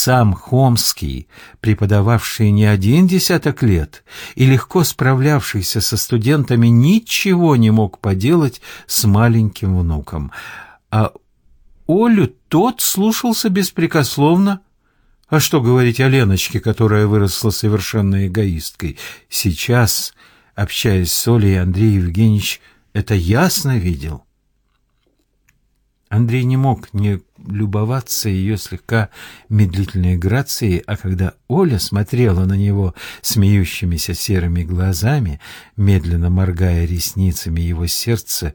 сам Хомский, преподававший не один десяток лет и легко справлявшийся со студентами, ничего не мог поделать с маленьким внуком. А Олю тот слушался беспрекословно. А что говорить о Леночке, которая выросла совершенно эгоисткой? Сейчас, общаясь с Олей, Андрей Евгеньевич это ясно видел. Андрей не мог не любоваться ее слегка медлительной грацией, а когда Оля смотрела на него смеющимися серыми глазами, медленно моргая ресницами, его сердце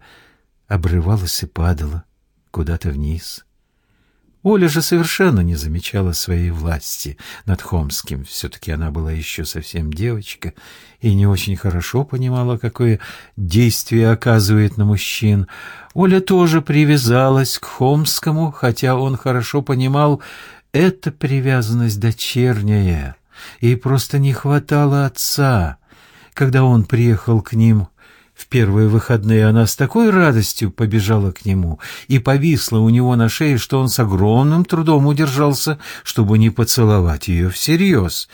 обрывалось и падало куда-то вниз. Оля же совершенно не замечала своей власти над Хомским. Все-таки она была еще совсем девочка и не очень хорошо понимала, какое действие оказывает на мужчин. Оля тоже привязалась к Хомскому, хотя он хорошо понимал, эта привязанность дочерняя. Ей просто не хватало отца. Когда он приехал к ним в первые выходные она с такой радостью побежала к нему и повисла у него на шее, что он с огромным трудом удержался, чтобы не поцеловать ее всерьез.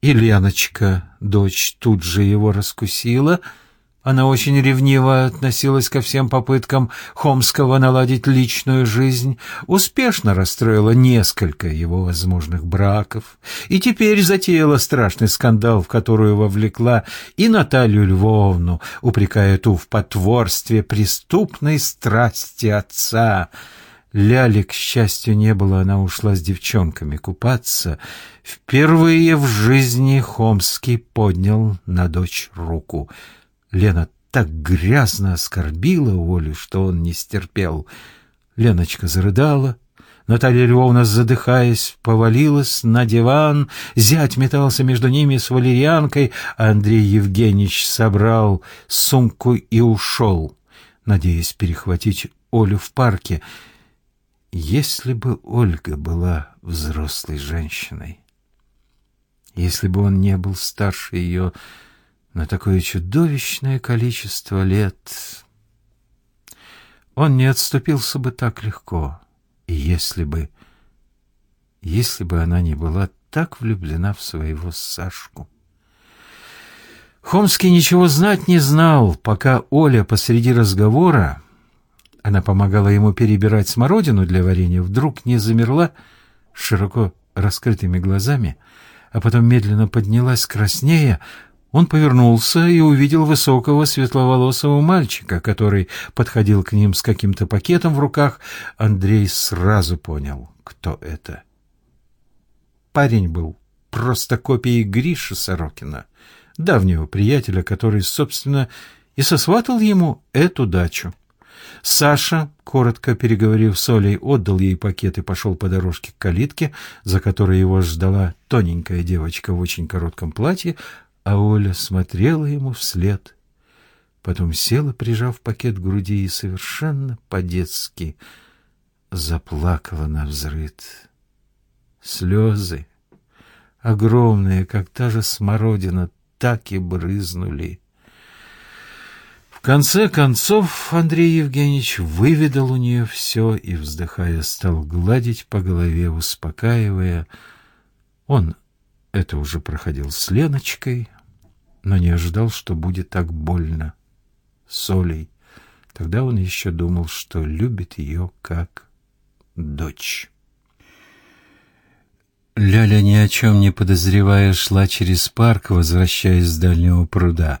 И Леночка, дочь, тут же его раскусила — она очень ревниво относилась ко всем попыткам Хомского наладить личную жизнь, успешно расстроила несколько его возможных браков и теперь затеяла страшный скандал, в которую вовлекла и Наталью Львовну, упрекая ту в потворстве преступной страсти отца. Ляли, к счастью, не было, она ушла с девчонками купаться. Впервые в жизни Хомский поднял на дочь руку — Лена так грязно оскорбила Олю, что он не стерпел. Леночка зарыдала. Наталья Львовна, задыхаясь, повалилась на диван. Зять метался между ними с валерьянкой. Андрей Евгеньевич собрал сумку и ушел, надеясь перехватить Олю в парке. Если бы Ольга была взрослой женщиной, если бы он не был старше ее на такое чудовищное количество лет. Он не отступился бы так легко, и если бы... если бы она не была так влюблена в своего Сашку. Хомский ничего знать не знал, пока Оля посреди разговора, она помогала ему перебирать смородину для варенья, вдруг не замерла широко раскрытыми глазами, а потом медленно поднялась краснея, он повернулся и увидел высокого светловолосого мальчика, который подходил к ним с каким-то пакетом в руках. Андрей сразу понял, кто это. Парень был просто копией Гриши Сорокина, давнего приятеля, который, собственно, и сосватал ему эту дачу. Саша, коротко переговорив с Олей, отдал ей пакет и пошел по дорожке к калитке, за которой его ждала тоненькая девочка в очень коротком платье, а Оля смотрела ему вслед, потом села, прижав пакет к груди, и совершенно по-детски заплакала на взрыд. Слезы, огромные, как та же смородина, так и брызнули. В конце концов Андрей Евгеньевич выведал у нее все и, вздыхая, стал гладить по голове, успокаивая. Он это уже проходил с Леночкой, но не ожидал, что будет так больно. Солей. Тогда он еще думал, что любит ее как дочь. Ляля, ни о чем не подозревая, шла через парк, возвращаясь с дальнего пруда.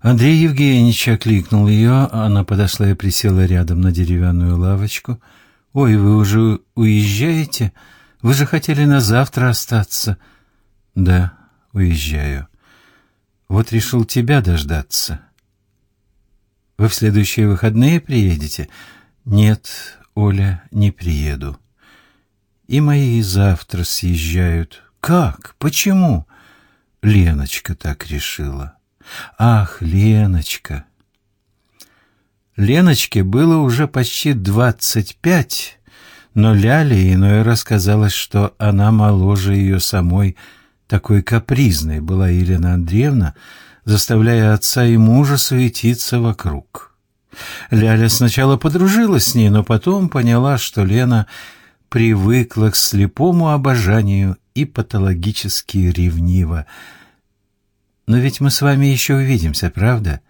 Андрей Евгеньевич окликнул ее, она подошла и присела рядом на деревянную лавочку. «Ой, вы уже уезжаете? Вы же хотели на завтра остаться». «Да, уезжаю». Вот решил тебя дождаться. Вы в следующие выходные приедете? Нет, Оля, не приеду. И мои завтра съезжают. Как? Почему? Леночка так решила. Ах, Леночка! Леночке было уже почти двадцать пять, но Ляле иное рассказалось, что она моложе ее самой, такой капризной была Елена Андреевна, заставляя отца и мужа суетиться вокруг. Ляля сначала подружилась с ней, но потом поняла, что Лена привыкла к слепому обожанию и патологически ревнива. Но ведь мы с вами еще увидимся, правда?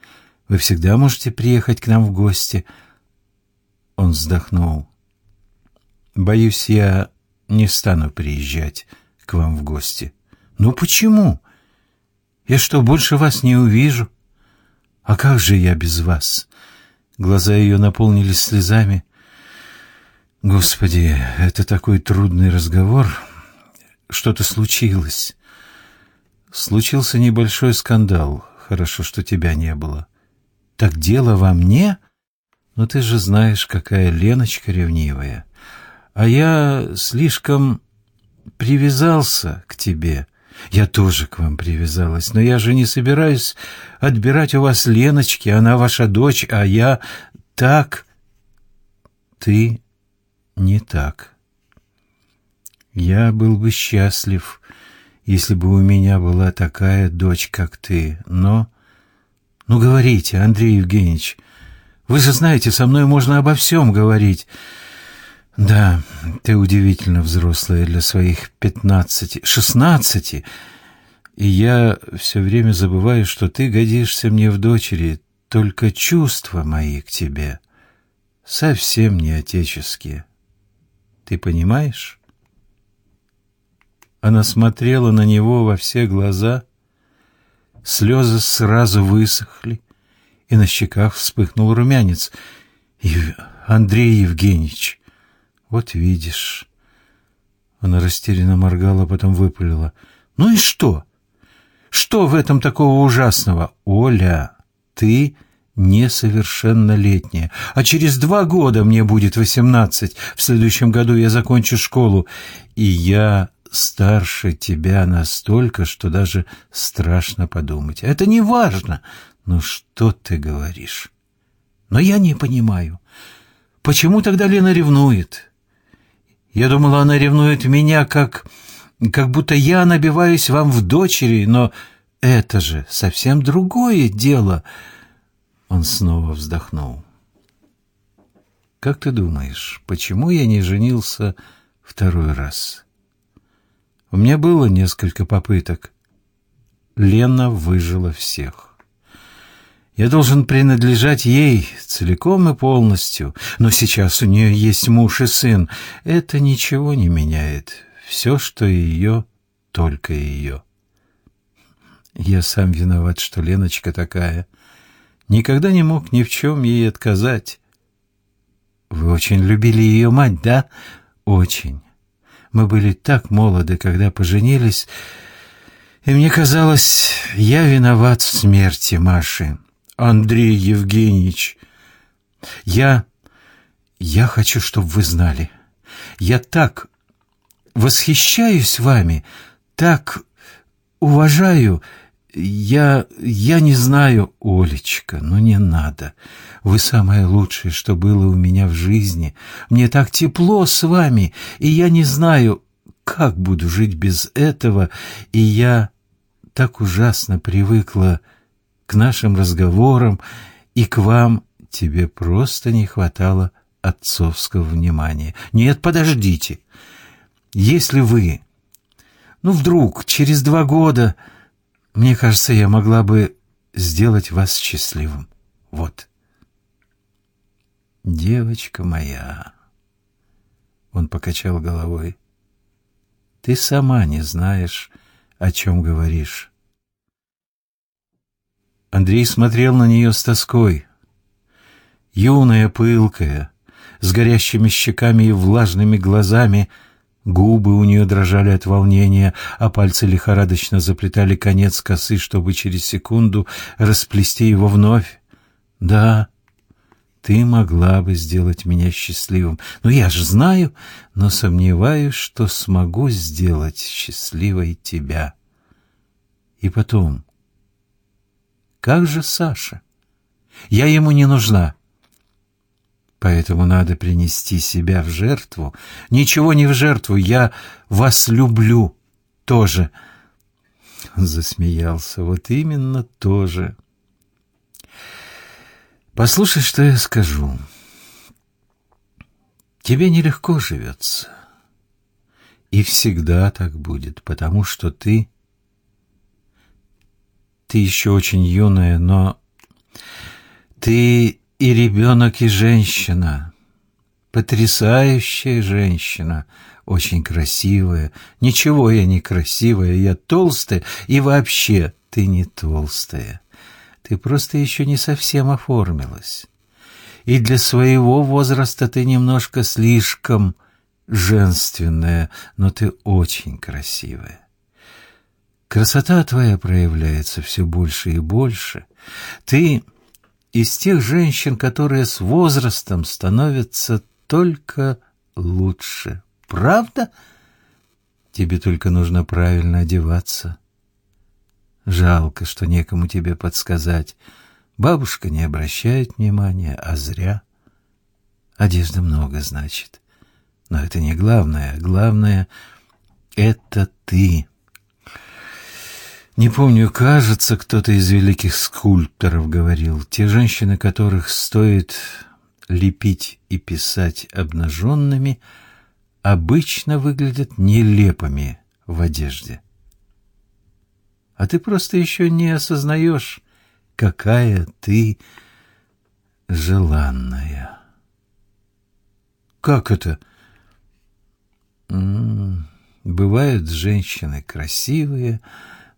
Вы всегда можете приехать к нам в гости. Он вздохнул. Боюсь, я не стану приезжать к вам в гости. Ну почему? Я что, больше вас не увижу? А как же я без вас? Глаза ее наполнились слезами. Господи, это такой трудный разговор. Что-то случилось. Случился небольшой скандал. Хорошо, что тебя не было. Так дело во мне? Но ты же знаешь, какая Леночка ревнивая. А я слишком привязался к тебе. Я тоже к вам привязалась, но я же не собираюсь отбирать у вас Леночки, она ваша дочь, а я так... Ты не так. Я был бы счастлив, если бы у меня была такая дочь, как ты, но... Ну, говорите, Андрей Евгеньевич, вы же знаете, со мной можно обо всем говорить. Да, ты удивительно взрослая для своих пятнадцати, шестнадцати, и я все время забываю, что ты годишься мне в дочери, только чувства мои к тебе совсем не отеческие. Ты понимаешь? Она смотрела на него во все глаза, слезы сразу высохли, и на щеках вспыхнул румянец. Ев... Андрей Евгеньевич, вот видишь. Она растерянно моргала, потом выпалила. Ну и что? Что в этом такого ужасного? Оля, ты несовершеннолетняя, а через два года мне будет восемнадцать. В следующем году я закончу школу, и я старше тебя настолько, что даже страшно подумать. Это не важно. Ну что ты говоришь? Но я не понимаю. Почему тогда Лена ревнует? Я думала, она ревнует меня, как... как будто я набиваюсь вам в дочери, но это же совсем другое дело. Он снова вздохнул. Как ты думаешь, почему я не женился второй раз? У меня было несколько попыток. Лена выжила всех. Я должен принадлежать ей целиком и полностью, но сейчас у нее есть муж и сын. Это ничего не меняет. Все, что ее, только ее. Я сам виноват, что Леночка такая. Никогда не мог ни в чем ей отказать. Вы очень любили ее мать, да? Очень. Мы были так молоды, когда поженились, и мне казалось, я виноват в смерти Маши. Андрей Евгеньевич, я... я хочу, чтобы вы знали. Я так восхищаюсь вами, так уважаю... Я... я не знаю, Олечка, но не надо. Вы самое лучшее, что было у меня в жизни. Мне так тепло с вами, и я не знаю, как буду жить без этого, и я так ужасно привыкла к нашим разговорам и к вам. Тебе просто не хватало отцовского внимания. Нет, подождите. Если вы, ну, вдруг, через два года, мне кажется, я могла бы сделать вас счастливым. Вот. «Девочка моя!» Он покачал головой. «Ты сама не знаешь, о чем говоришь». Андрей смотрел на нее с тоской. Юная, пылкая, с горящими щеками и влажными глазами, губы у нее дрожали от волнения, а пальцы лихорадочно заплетали конец косы, чтобы через секунду расплести его вновь. «Да, ты могла бы сделать меня счастливым. Но я же знаю, но сомневаюсь, что смогу сделать счастливой тебя. И потом, как же Саша? Я ему не нужна. Поэтому надо принести себя в жертву. Ничего не в жертву, я вас люблю тоже. Засмеялся. Вот именно тоже. Послушай, что я скажу. Тебе нелегко живется. И всегда так будет, потому что ты... Ты еще очень юная, но ты и ребенок, и женщина. Потрясающая женщина, очень красивая. Ничего я не красивая, я толстая, и вообще ты не толстая. Ты просто еще не совсем оформилась. И для своего возраста ты немножко слишком женственная, но ты очень красивая. Красота твоя проявляется все больше и больше. Ты из тех женщин, которые с возрастом становятся только лучше. Правда? Тебе только нужно правильно одеваться. Жалко, что некому тебе подсказать. Бабушка не обращает внимания, а зря. Одежда много значит. Но это не главное. Главное — это ты. Не помню, кажется, кто-то из великих скульпторов говорил, те женщины, которых стоит лепить и писать обнаженными, обычно выглядят нелепыми в одежде. А ты просто еще не осознаешь, какая ты желанная. Как это? М -м, бывают женщины красивые,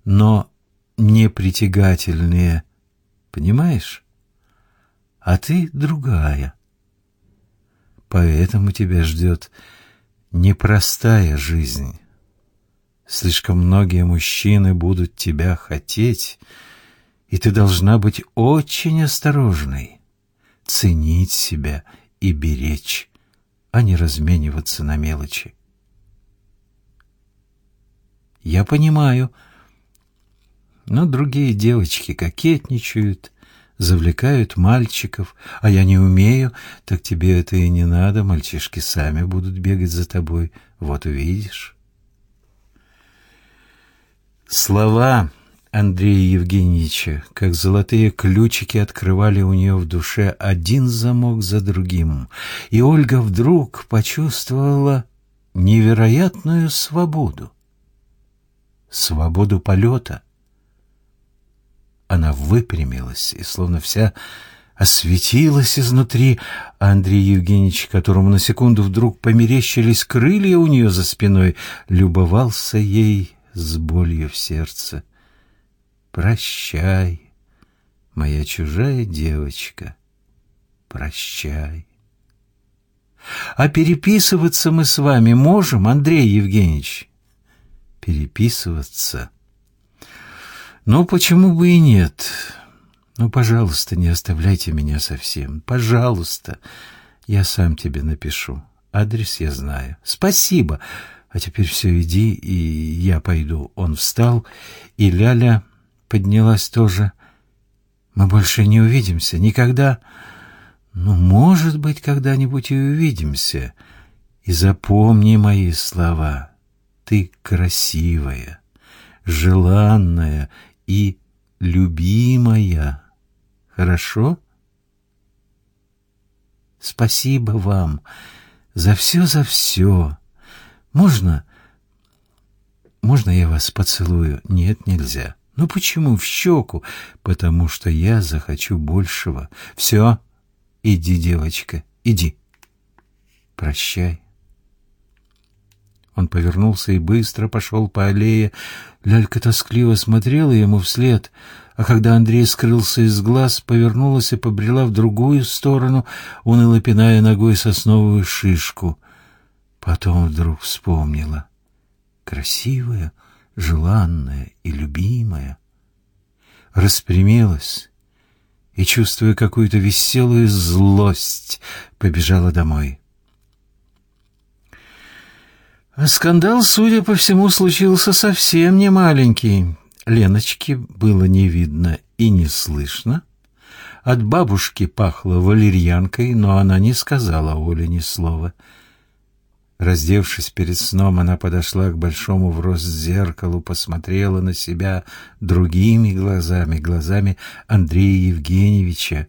но непритягательные, понимаешь? А ты другая. Поэтому тебя ждет непростая жизнь. Слишком многие мужчины будут тебя хотеть, и ты должна быть очень осторожной, ценить себя и беречь, а не размениваться на мелочи. Я понимаю, но другие девочки кокетничают, завлекают мальчиков, а я не умею, так тебе это и не надо, мальчишки сами будут бегать за тобой, вот увидишь. Слова Андрея Евгеньевича, как золотые ключики, открывали у нее в душе один замок за другим, и Ольга вдруг почувствовала невероятную свободу. Свободу полета — она выпрямилась и словно вся осветилась изнутри, Андрей Евгеньевич, которому на секунду вдруг померещились крылья у нее за спиной, любовался ей с болью в сердце. «Прощай, моя чужая девочка, прощай». «А переписываться мы с вами можем, Андрей Евгеньевич?» «Переписываться?» Ну, почему бы и нет? Ну, пожалуйста, не оставляйте меня совсем. Пожалуйста. Я сам тебе напишу. Адрес я знаю. Спасибо. А теперь все, иди, и я пойду. Он встал, и Ляля поднялась тоже. Мы больше не увидимся. Никогда. Ну, может быть, когда-нибудь и увидимся. И запомни мои слова. Ты красивая, желанная и любимая. Хорошо? Спасибо вам за все, за все. Можно... Можно я вас поцелую? Нет, нельзя. Ну почему в щеку? Потому что я захочу большего. Все, иди, девочка, иди. Прощай. Он повернулся и быстро пошел по аллее. Лялька тоскливо смотрела ему вслед, а когда Андрей скрылся из глаз, повернулась и побрела в другую сторону, уныло пиная ногой сосновую шишку. Потом вдруг вспомнила. Красивая, желанная и любимая. Распрямилась и, чувствуя какую-то веселую злость, побежала домой. А скандал, судя по всему, случился совсем не маленький. Леночки было не видно и не слышно. От бабушки пахло валерьянкой, но она не сказала Оле ни слова. Раздевшись перед сном, она подошла к большому в рост зеркалу, посмотрела на себя другими глазами, глазами Андрея Евгеньевича,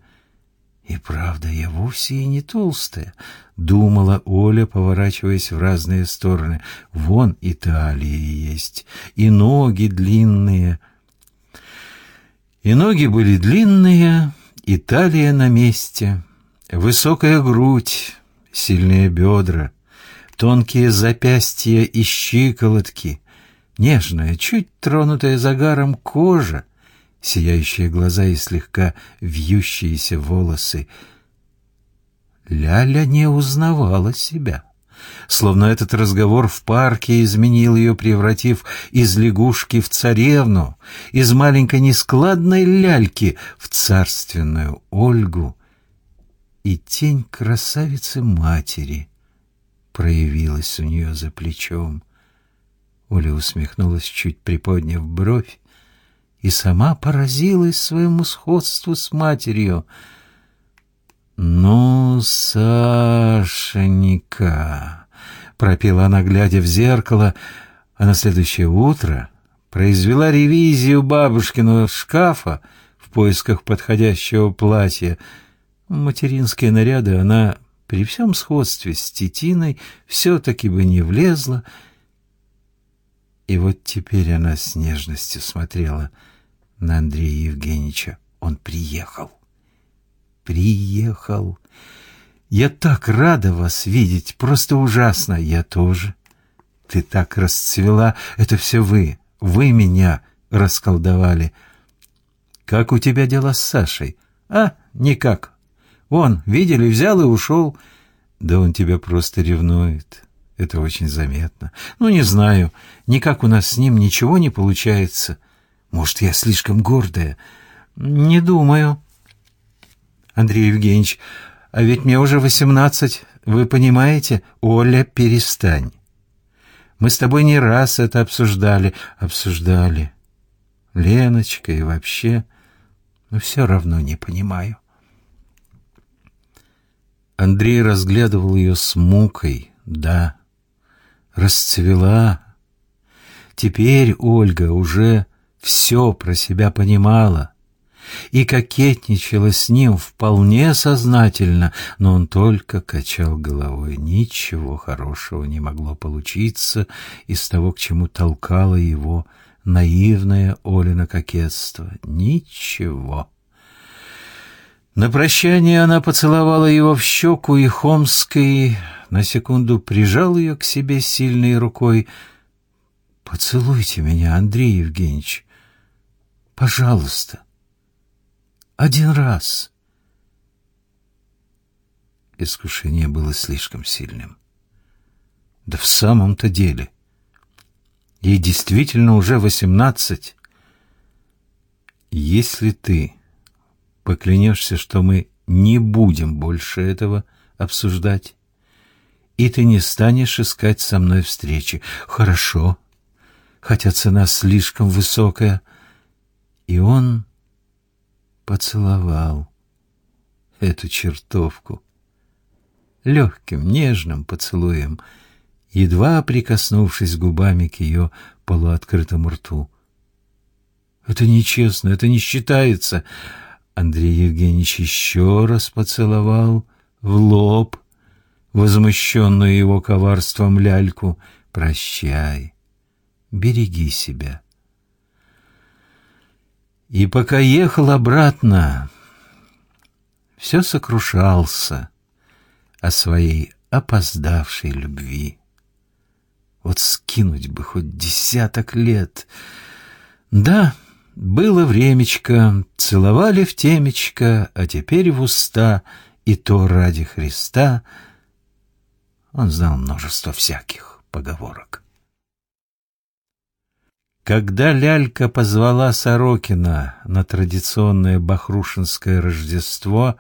И правда, я вовсе и не толстая, думала Оля, поворачиваясь в разные стороны. Вон и талия есть, и ноги длинные. И ноги были длинные, и талия на месте, высокая грудь, сильные бедра, тонкие запястья и щиколотки, нежная, чуть тронутая загаром кожа, сияющие глаза и слегка вьющиеся волосы. Ляля не узнавала себя. Словно этот разговор в парке изменил ее, превратив из лягушки в царевну, из маленькой нескладной ляльки в царственную Ольгу, и тень красавицы-матери проявилась у нее за плечом. Оля усмехнулась, чуть приподняв бровь, и сама поразилась своему сходству с матерью. «Ну, Сашенька!» — пропела она, глядя в зеркало, а на следующее утро произвела ревизию бабушкиного шкафа в поисках подходящего платья. Материнские наряды она при всем сходстве с Титиной все-таки бы не влезла, и вот теперь она с нежностью смотрела на Андрея Евгеньевича. Он приехал. Приехал. Я так рада вас видеть, просто ужасно. Я тоже. Ты так расцвела. Это все вы. Вы меня расколдовали. Как у тебя дела с Сашей? А, никак. Он, видели, взял и ушел. Да он тебя просто ревнует. Это очень заметно. Ну, не знаю, никак у нас с ним ничего не получается. Может, я слишком гордая? Не думаю. Андрей Евгеньевич, а ведь мне уже восемнадцать. Вы понимаете? Оля, перестань. Мы с тобой не раз это обсуждали. Обсуждали. Леночка и вообще. Но все равно не понимаю. Андрей разглядывал ее с мукой. Да, расцвела. Теперь Ольга уже все про себя понимала и кокетничала с ним вполне сознательно, но он только качал головой. Ничего хорошего не могло получиться из того, к чему толкало его наивное Олина кокетство. Ничего. На прощание она поцеловала его в щеку, и Хомской на секунду прижал ее к себе сильной рукой. «Поцелуйте меня, Андрей Евгеньевич, пожалуйста, один раз». Искушение было слишком сильным. Да в самом-то деле. Ей действительно уже восемнадцать. Если ты поклянешься, что мы не будем больше этого обсуждать, и ты не станешь искать со мной встречи. Хорошо, хотя цена слишком высокая. И он поцеловал эту чертовку легким, нежным поцелуем, едва прикоснувшись губами к ее полуоткрытому рту. Это нечестно, это не считается. Андрей Евгеньевич еще раз поцеловал в лоб возмущенную его коварством ляльку. «Прощай, береги себя». И пока ехал обратно, все сокрушался о своей опоздавшей любви. Вот скинуть бы хоть десяток лет. Да, было времечко, целовали в темечко, а теперь в уста, и то ради Христа. Он знал множество всяких поговорок. Когда лялька позвала Сорокина на традиционное бахрушинское Рождество,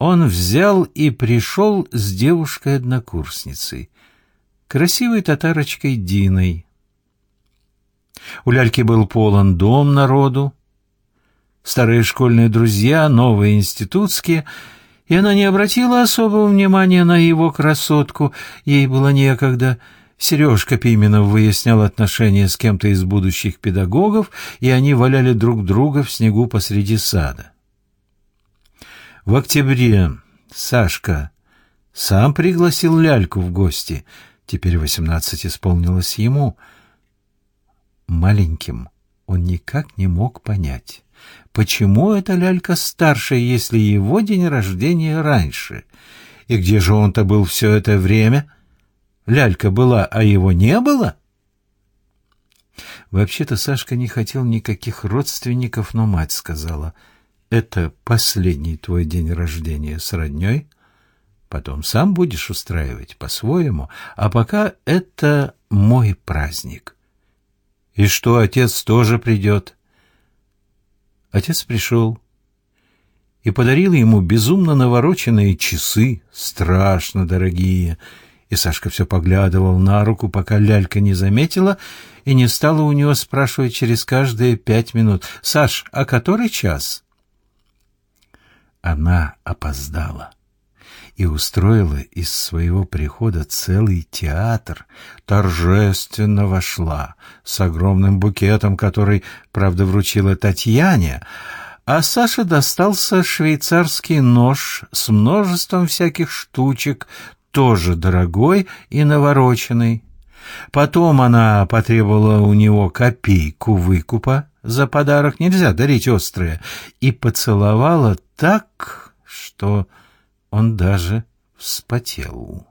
он взял и пришел с девушкой-однокурсницей, красивой татарочкой Диной, у ляльки был полон дом народу, старые школьные друзья, новые институтские, и она не обратила особого внимания на его красотку, ей было некогда. Сережка Пименов выяснял отношения с кем-то из будущих педагогов, и они валяли друг друга в снегу посреди сада. В октябре Сашка сам пригласил Ляльку в гости. Теперь восемнадцать исполнилось ему. Маленьким он никак не мог понять, почему эта Лялька старше, если его день рождения раньше. И где же он-то был все это время? Лялька была, а его не было? Вообще-то Сашка не хотел никаких родственников, но мать сказала, «Это последний твой день рождения с родней, Потом сам будешь устраивать по-своему, а пока это мой праздник. И что, отец тоже придет? Отец пришел и подарил ему безумно навороченные часы, страшно дорогие. И Сашка все поглядывал на руку, пока лялька не заметила и не стала у него спрашивать через каждые пять минут. «Саш, а который час?» Она опоздала и устроила из своего прихода целый театр, торжественно вошла с огромным букетом, который, правда, вручила Татьяне, а Саше достался швейцарский нож с множеством всяких штучек, тоже дорогой и навороченный. Потом она потребовала у него копейку выкупа за подарок, нельзя дарить острые, и поцеловала так, что он даже вспотел.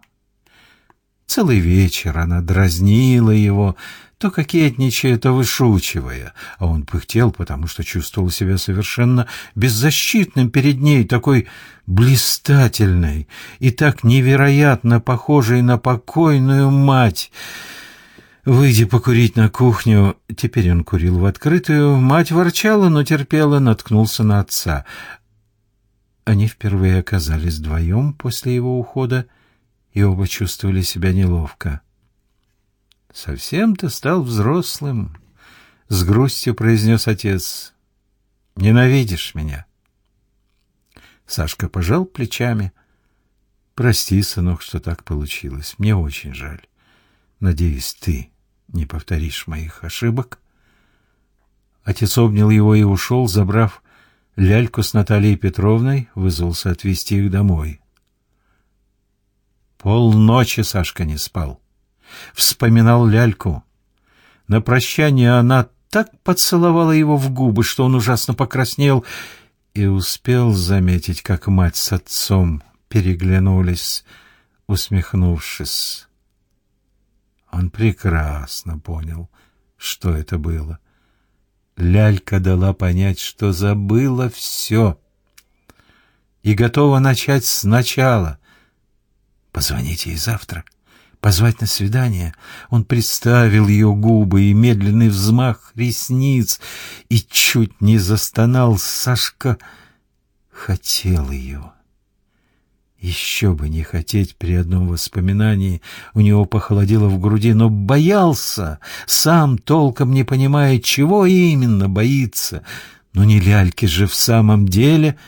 Целый вечер она дразнила его, то кокетничая, то вышучивая, а он пыхтел, потому что чувствовал себя совершенно беззащитным перед ней, такой блистательной и так невероятно похожей на покойную мать. Выйдя покурить на кухню, теперь он курил в открытую, мать ворчала, но терпела, наткнулся на отца. Они впервые оказались вдвоем после его ухода, и оба чувствовали себя неловко. «Совсем ты стал взрослым», — с грустью произнес отец. «Ненавидишь меня». Сашка пожал плечами. «Прости, сынок, что так получилось. Мне очень жаль. Надеюсь, ты не повторишь моих ошибок». Отец обнял его и ушел, забрав Ляльку с Натальей Петровной вызвался отвезти их домой. Полночи Сашка не спал. Вспоминал Ляльку. На прощание она так поцеловала его в губы, что он ужасно покраснел и успел заметить, как мать с отцом переглянулись, усмехнувшись. Он прекрасно понял, что это было. Лялька дала понять, что забыла все и готова начать сначала. Позвоните ей завтра, позвать на свидание. Он представил ее губы и медленный взмах ресниц и чуть не застонал. Сашка хотел ее. Еще бы не хотеть при одном воспоминании, у него похолодело в груди, но боялся, сам толком не понимая, чего именно боится. Но не ляльки же в самом деле —